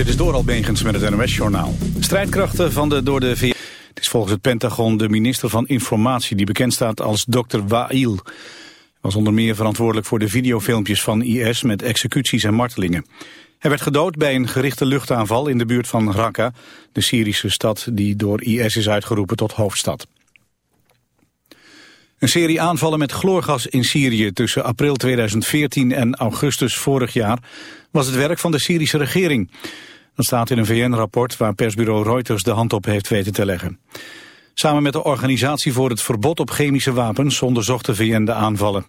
dit is Doral Begens met het NOS-journaal. Strijdkrachten van de door de VS... Het is volgens het Pentagon de minister van Informatie die bekend staat als Dr. Wail. Hij was onder meer verantwoordelijk voor de videofilmpjes van IS met executies en martelingen. Hij werd gedood bij een gerichte luchtaanval in de buurt van Raqqa, de Syrische stad die door IS is uitgeroepen tot hoofdstad. Een serie aanvallen met chloorgas in Syrië tussen april 2014 en augustus vorig jaar was het werk van de Syrische regering. Dat staat in een VN-rapport waar persbureau Reuters de hand op heeft weten te leggen. Samen met de Organisatie voor het Verbod op Chemische Wapens onderzocht de VN de aanvallen.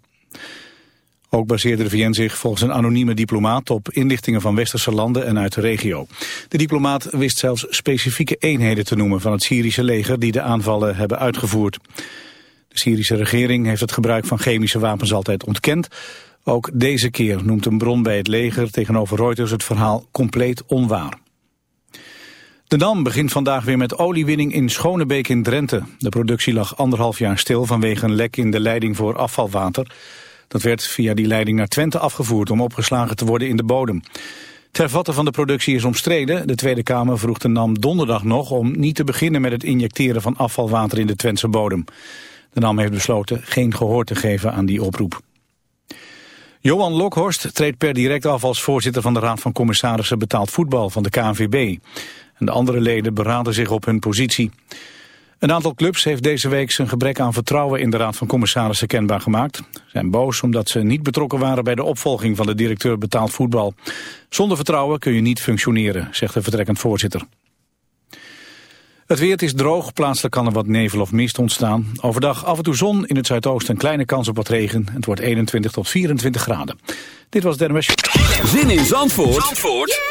Ook baseerde de VN zich volgens een anonieme diplomaat op inlichtingen van westerse landen en uit de regio. De diplomaat wist zelfs specifieke eenheden te noemen van het Syrische leger die de aanvallen hebben uitgevoerd. De Syrische regering heeft het gebruik van chemische wapens altijd ontkend. Ook deze keer noemt een bron bij het leger tegenover Reuters het verhaal compleet onwaar. De Dam begint vandaag weer met oliewinning in Schonebeek in Drenthe. De productie lag anderhalf jaar stil vanwege een lek in de leiding voor afvalwater. Dat werd via die leiding naar Twente afgevoerd om opgeslagen te worden in de bodem. Ter vatten van de productie is omstreden. De Tweede Kamer vroeg de NAM donderdag nog om niet te beginnen met het injecteren van afvalwater in de Twentse bodem. De NAM heeft besloten geen gehoor te geven aan die oproep. Johan Lokhorst treedt per direct af als voorzitter van de Raad van Commissarissen betaald voetbal van de KNVB. En de andere leden beraden zich op hun positie. Een aantal clubs heeft deze week zijn gebrek aan vertrouwen in de Raad van Commissarissen kenbaar gemaakt. Ze zijn boos omdat ze niet betrokken waren bij de opvolging van de directeur betaald voetbal. Zonder vertrouwen kun je niet functioneren, zegt de vertrekkend voorzitter. Het weer is droog, plaatselijk kan er wat nevel of mist ontstaan. Overdag af en toe zon, in het zuidoosten een kleine kans op wat regen. Het wordt 21 tot 24 graden. Dit was Dermes. Zin in Zandvoort, Zandvoort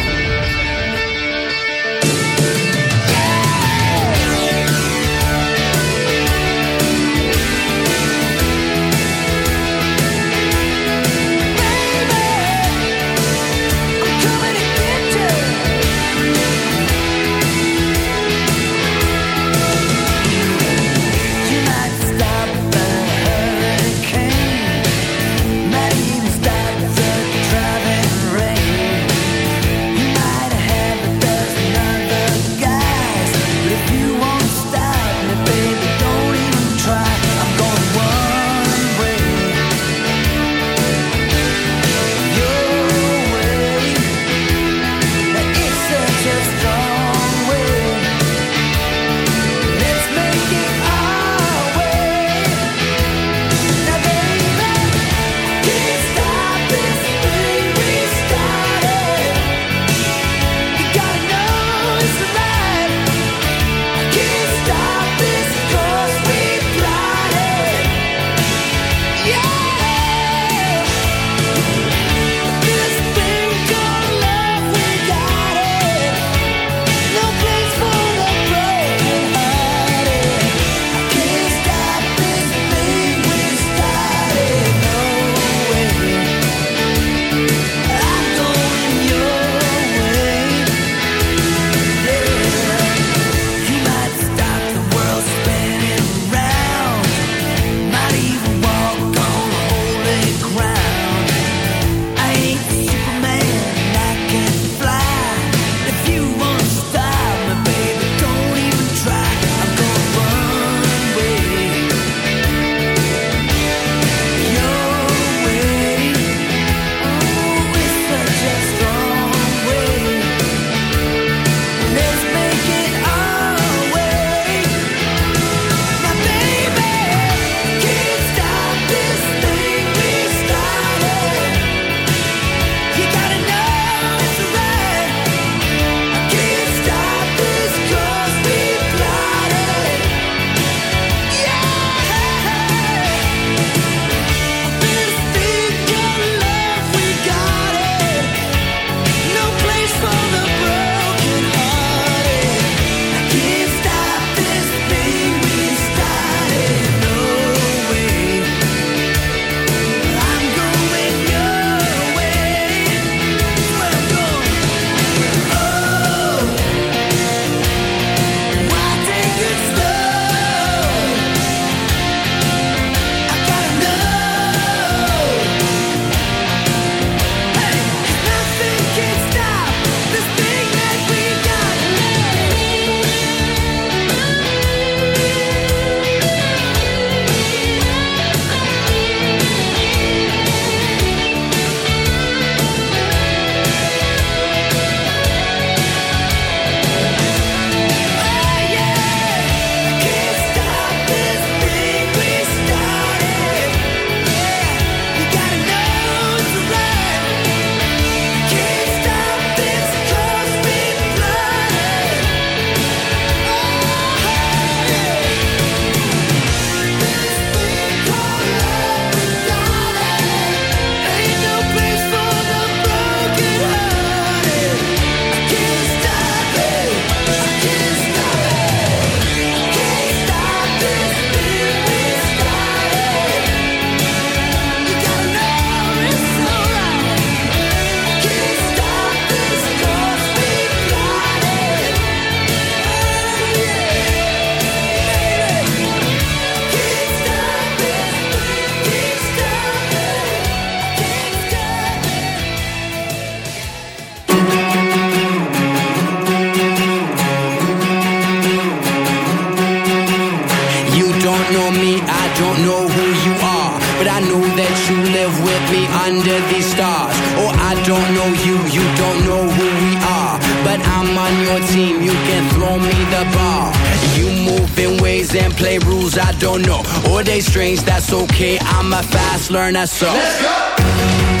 Fast learner, so. Let's go!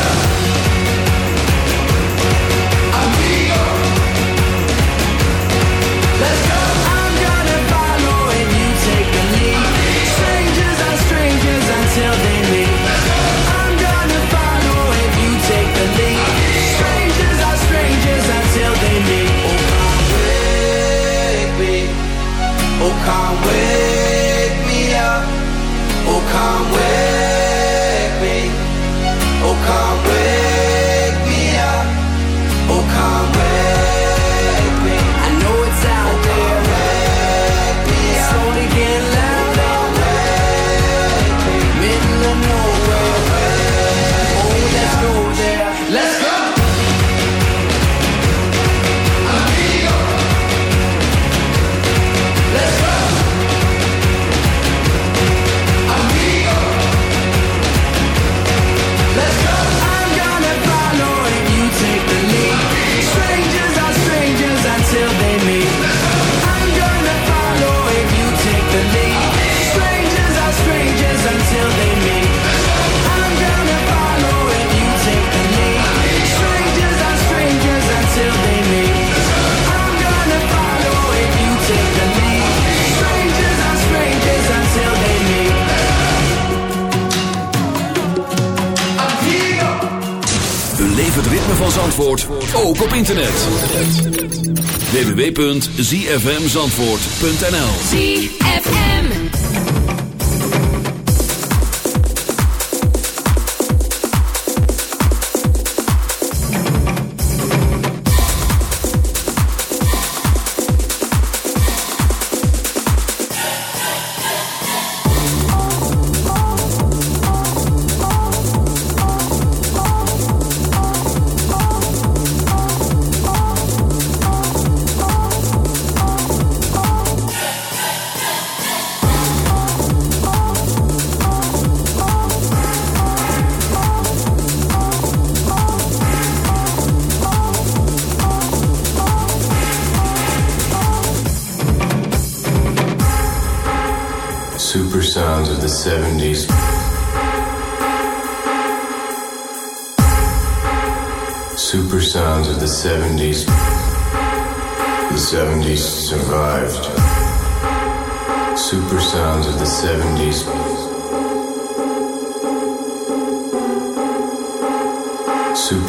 www.zfmzandvoort.nl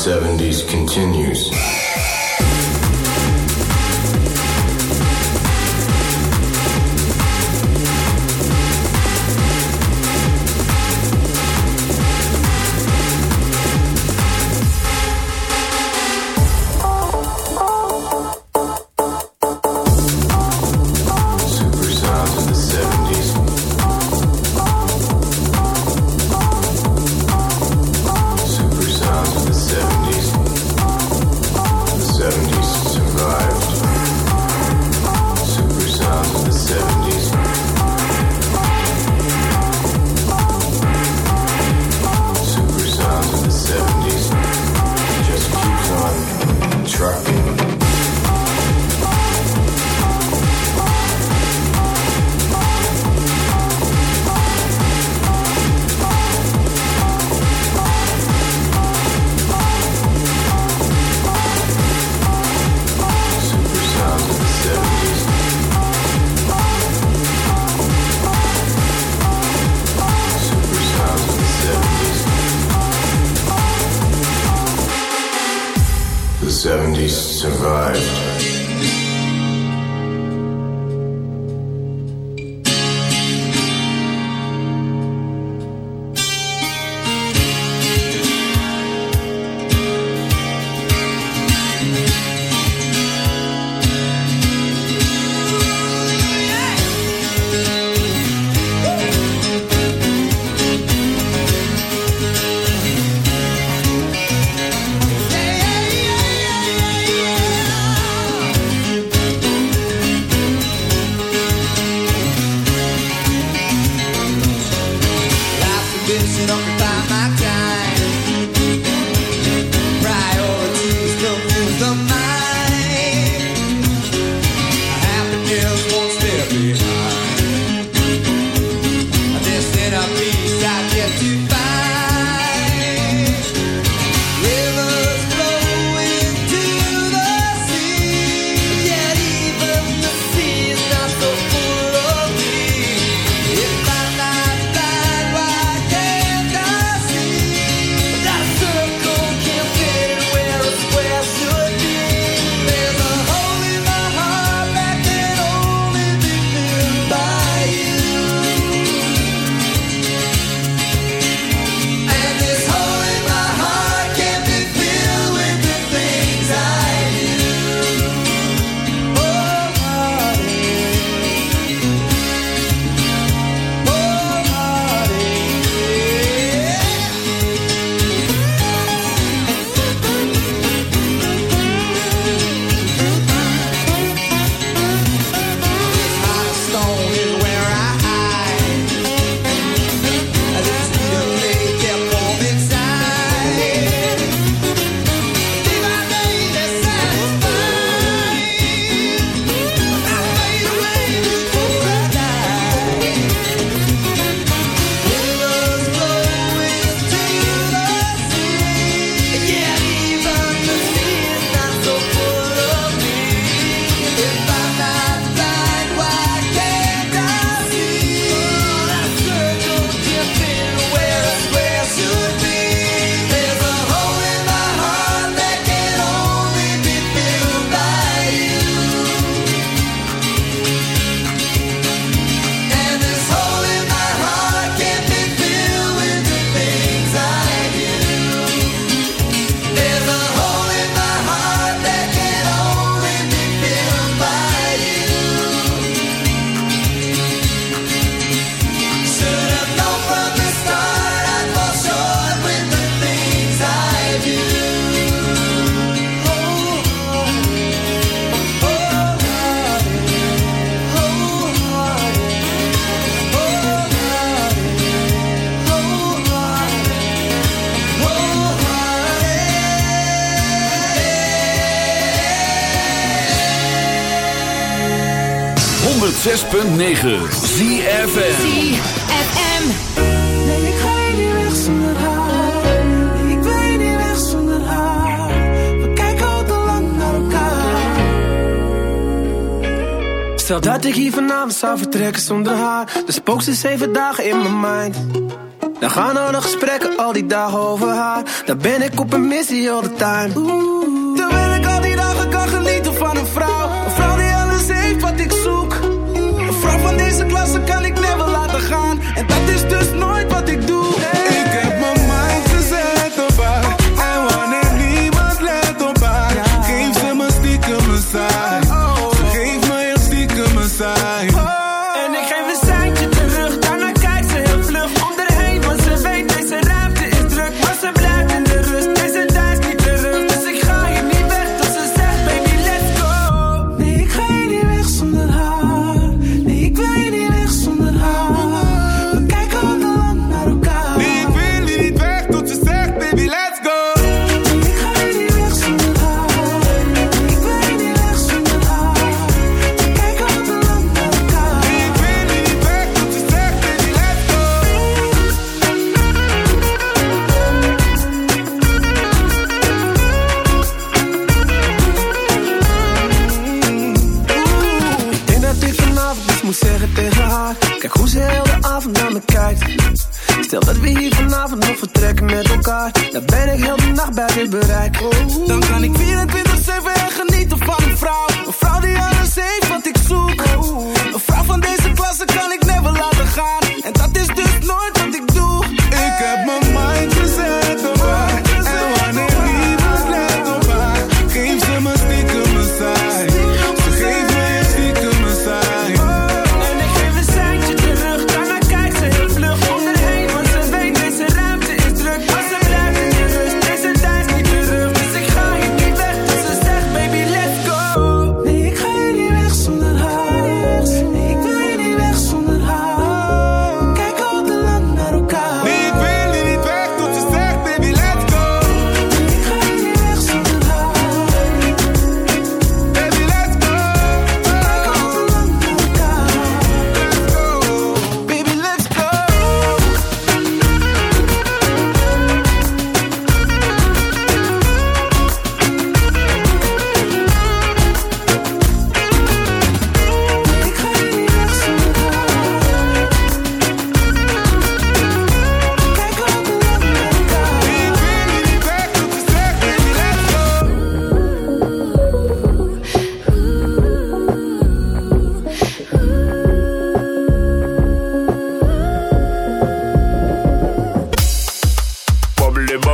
70s continues. 106.9 ZFM ZFM Nee, ik ga niet weg zonder haar. Ik ben niet weg zonder haar. We kijken al te lang naar elkaar. Stel dat ik hier vanavond zou vertrekken zonder haar. Dan spookt ze zeven dagen in mijn mind. Dan gaan al de gesprekken al die dagen over haar. Dan ben ik op een missie all the time. Klasse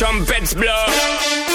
trumpets blow.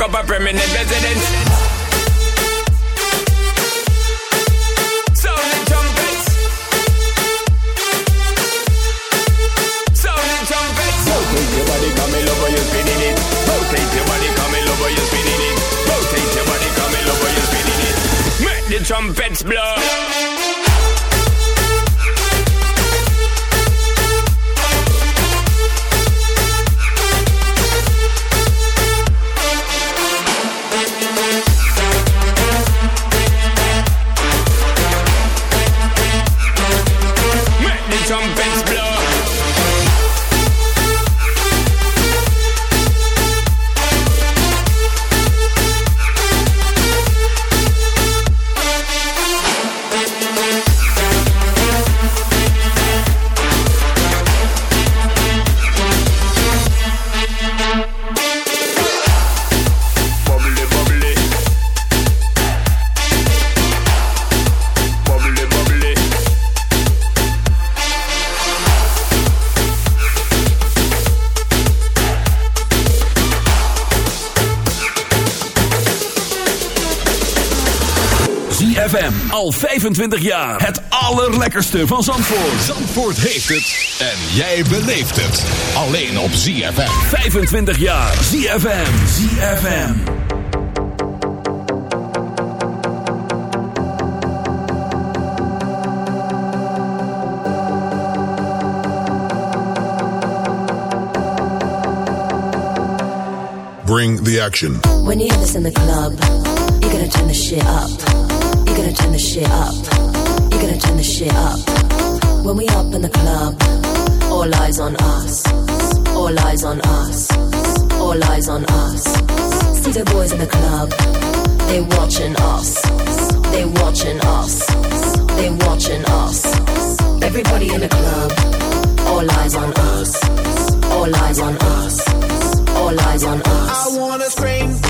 up a permanent residence. 25 jaar. Het allerlekkerste van Zandvoort. Zandvoort heeft het. En jij beleeft het. Alleen op ZFM. 25 jaar. ZFM. ZFM. Bring the action. When you hear this in the club, you gotta turn the shit up. Gotta turn the shit up. You gotta turn the shit up. When we up in the club, all eyes on us. All eyes on us. All eyes on us. See the boys in the club, they watching us. They watching us. They watching us. Everybody in the club, all eyes on us. All eyes on us. All eyes on us. I wanna scream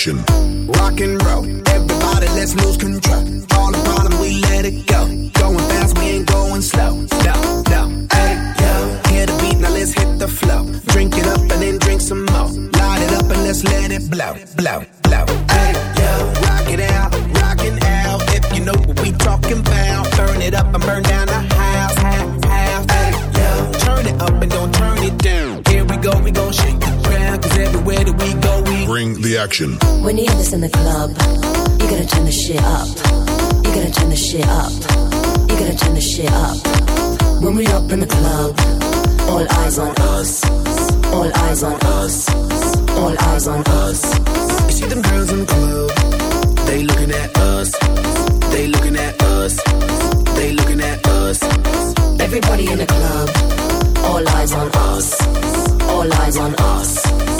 Bring shit up. You gotta turn the shit up. You gotta turn the shit up. When we up in the club, all eyes on us. All eyes on us. All eyes on us. You see them girls in the club, they looking at us. They looking at us. They looking at us. Everybody in the club, all eyes on us. All eyes on us.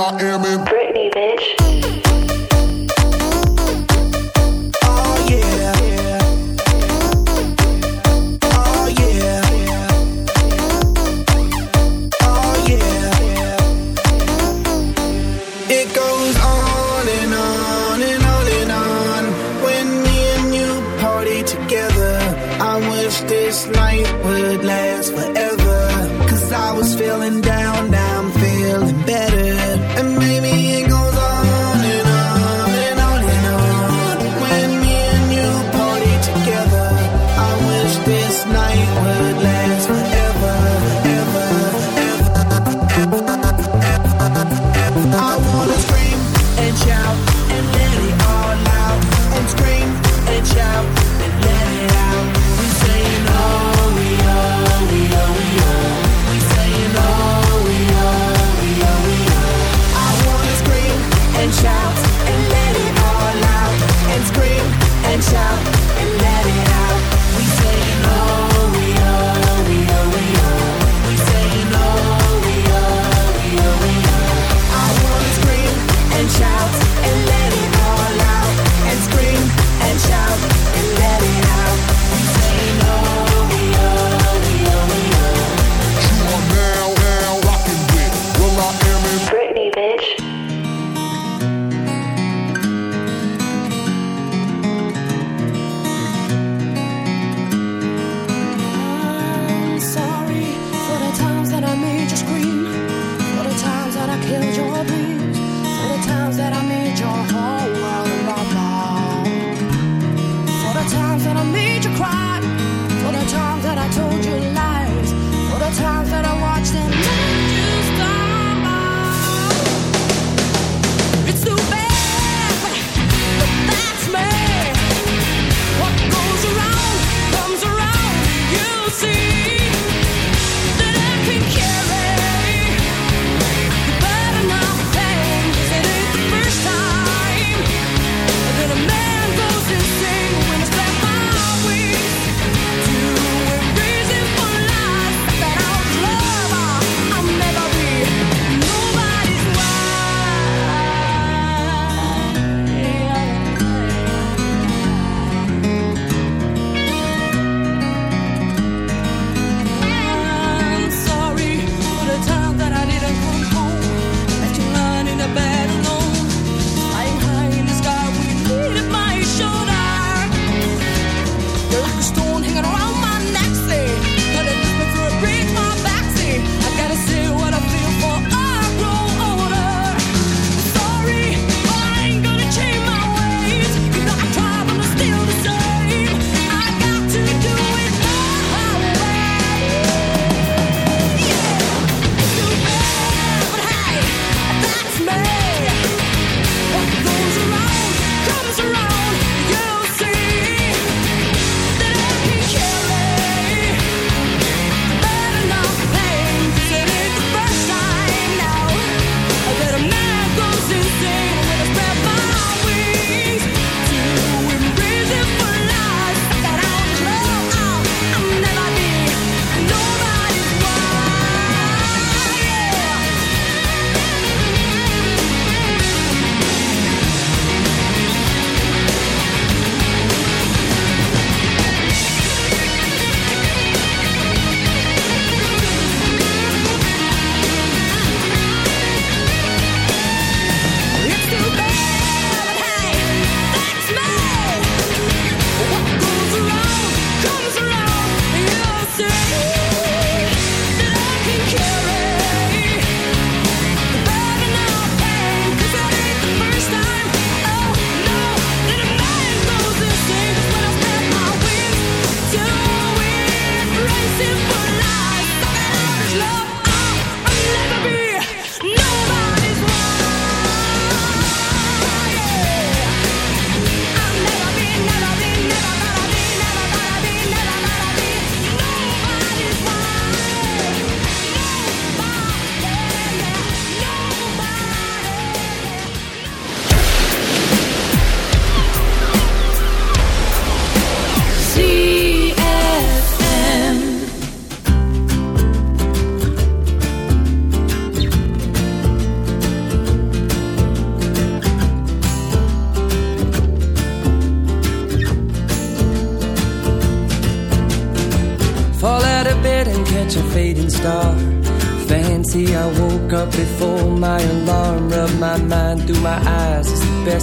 I Am in